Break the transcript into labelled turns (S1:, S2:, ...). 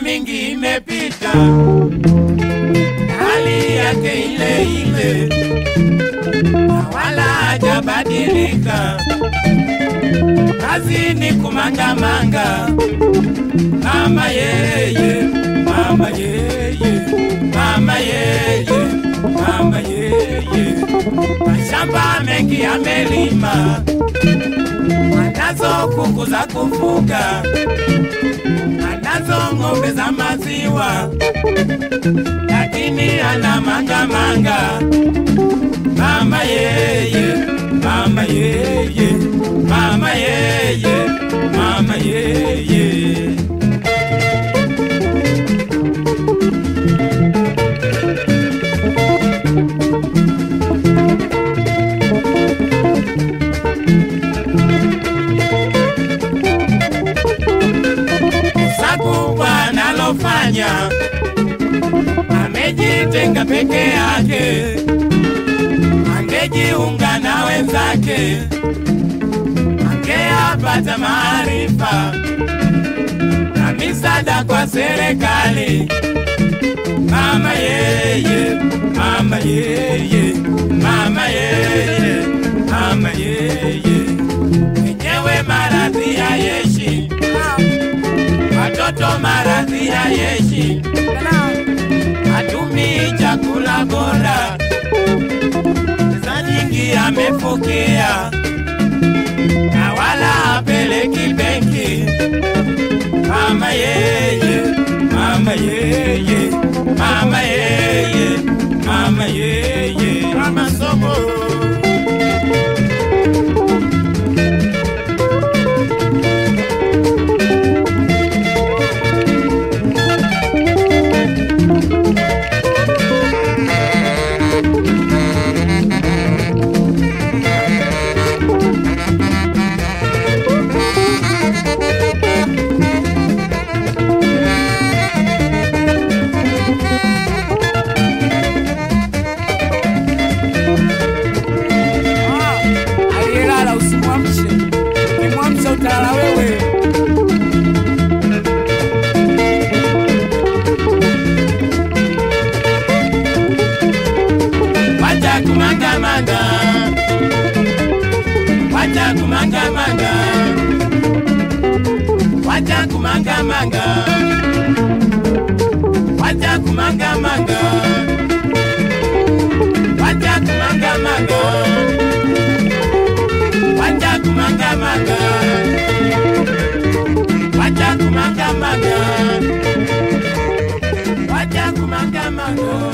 S1: mingi imepita, hali yake ile ile, na wala hajabadilika. Kazi ni kumangamanga, mama yeye, mama yeye, mama yeye, mama yeye, mashamba mengi amelima, anazo kuku za kufuga, maziwa, lakini ana mangamanga. Mama yeye, mama yeye, mama yeye, mama yeye. Wanalofanya amejitenga peke yake, angejiunga na wenzake, angeyapata maarifa na misaada kwa serikali. Mama yeye, mama yeye, mama yeye, mama yeye, mwenyewe maradhi ya yeshi totomara nzira yechi. kumanga. Wacha kumanga manga. Wacha
S2: kumanga manga. Wacha kumanga manga.
S1: Wacha kumanga manga. Wacha kumanga manga. Wacha kumanga manga. Wacha kumanga manga.